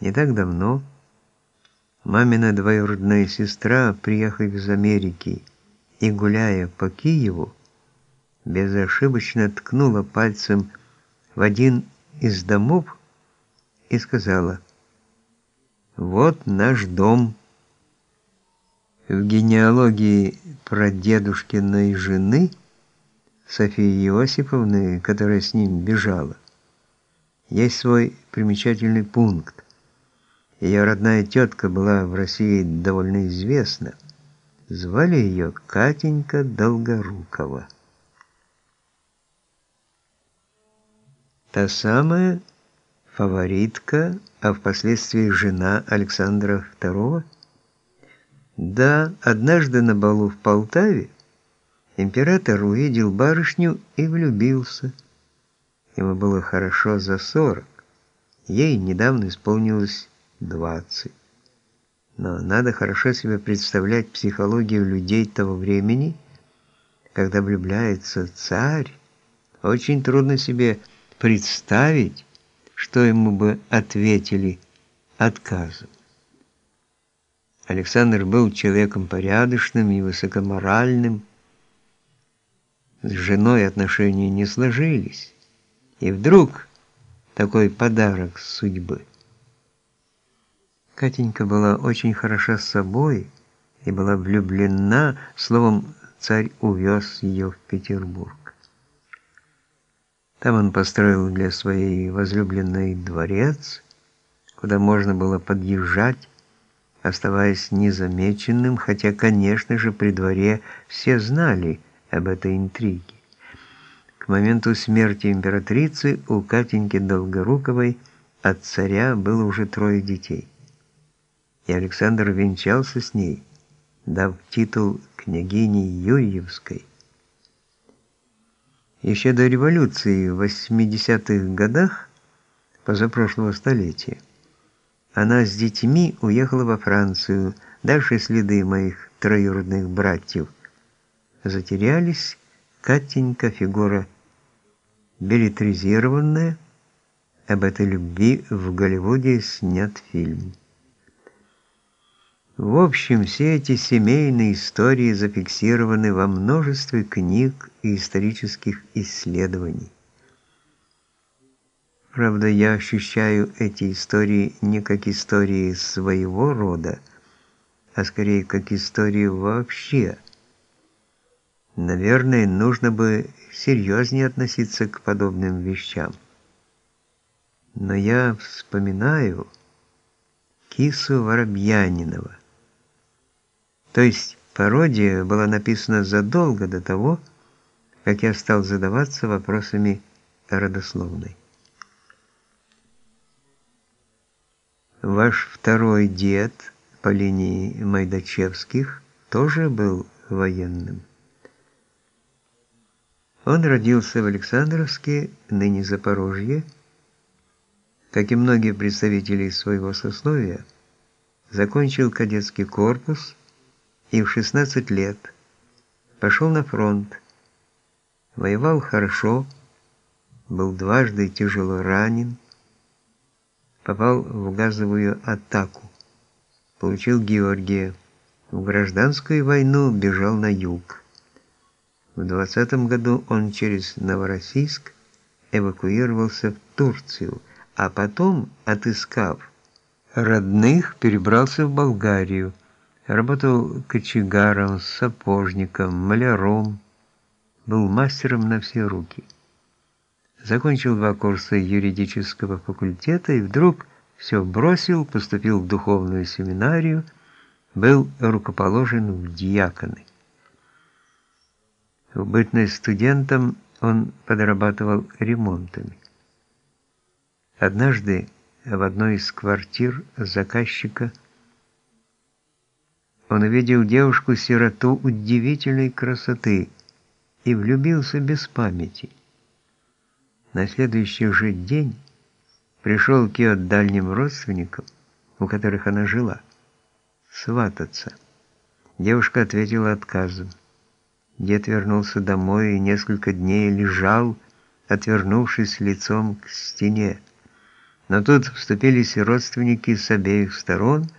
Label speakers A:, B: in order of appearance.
A: Не так давно мамина двоюродная сестра, приехав из Америки и гуляя по Киеву, безошибочно ткнула пальцем в один из домов и сказала «Вот наш дом». В генеалогии прадедушкиной жены Софии Иосифовны, которая с ним бежала, есть свой примечательный пункт. Ее родная тетка была в России довольно известна. Звали ее Катенька Долгорукова. Та самая фаворитка, а впоследствии жена Александра II? Да, однажды на балу в Полтаве император увидел барышню и влюбился. Ему было хорошо за сорок. Ей недавно исполнилось двадцать. Но надо хорошо себе представлять психологию людей того времени, когда влюбляется царь. Очень трудно себе представить, что ему бы ответили отказом. Александр был человеком порядочным и высокоморальным. С женой отношения не сложились. И вдруг такой подарок судьбы. Катенька была очень хороша с собой и была влюблена, словом, царь увез ее в Петербург. Там он построил для своей возлюбленной дворец, куда можно было подъезжать, оставаясь незамеченным, хотя, конечно же, при дворе все знали об этой интриге. К моменту смерти императрицы у Катеньки Долгоруковой от царя было уже трое детей. И Александр венчался с ней, дав титул княгини Юрьевской – еще до революции в 80-х годах позапрошлого столетия она с детьми уехала во Францию. Дальше следы моих троюродных братьев затерялись. Катенька фигура билетризированная. Об этой любви в Голливуде снят фильм. В общем, все эти семейные истории зафиксированы во множестве книг и исторических исследований. Правда, я ощущаю эти истории не как истории своего рода, а скорее как истории вообще. Наверное, нужно бы серьезнее относиться к подобным вещам. Но я вспоминаю Кису Воробьянинова, то есть пародия была написана задолго до того, как я стал задаваться вопросами родословной. Ваш второй дед по линии Майдачевских тоже был военным. Он родился в Александровске, ныне Запорожье, как и многие представители своего сословия, закончил кадетский корпус и в 16 лет пошел на фронт. Воевал хорошо, был дважды тяжело ранен, попал в газовую атаку, получил Георгия. В гражданскую войну бежал на юг. В 20 году он через Новороссийск эвакуировался в Турцию, а потом, отыскав родных, перебрался в Болгарию. Работал кочегаром, сапожником, маляром, был мастером на все руки. Закончил два курса юридического факультета и вдруг все бросил, поступил в духовную семинарию, был рукоположен в диаконы. В бытность студентом он подрабатывал ремонтами. Однажды в одной из квартир заказчика – он увидел девушку-сироту удивительной красоты и влюбился без памяти. На следующий же день пришел к ее дальним родственникам, у которых она жила, свататься. Девушка ответила отказом. Дед вернулся домой и несколько дней лежал, отвернувшись лицом к стене. Но тут вступились родственники с обеих сторон –